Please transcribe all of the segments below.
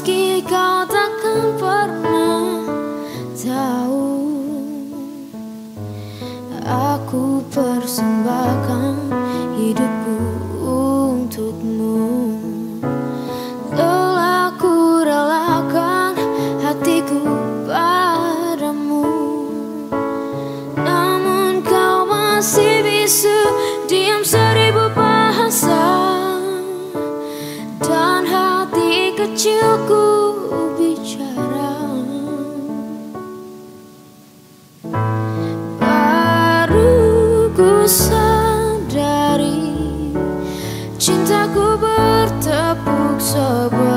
Meski kau takkan pernah tahu Aku persembahkan hidupku untukmu kecilku bicara. Baru ku sadari Cintaku bertepuk sebelah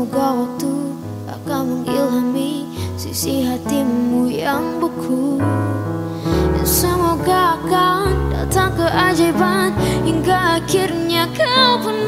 Semoga waktu akan mengilhami sisi hatimu yang beku. Dan semoga akan datang keajaiban hingga akhirnya kau pun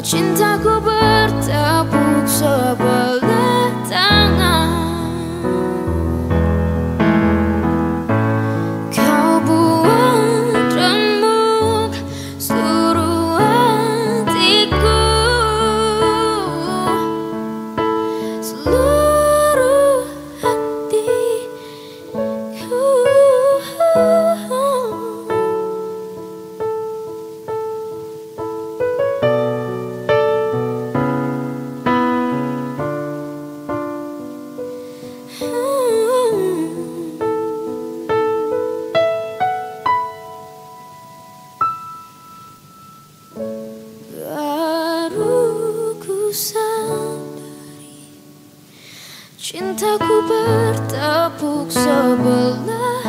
Cintaku bertepuk sebelah Cintaku bertepuk sebelah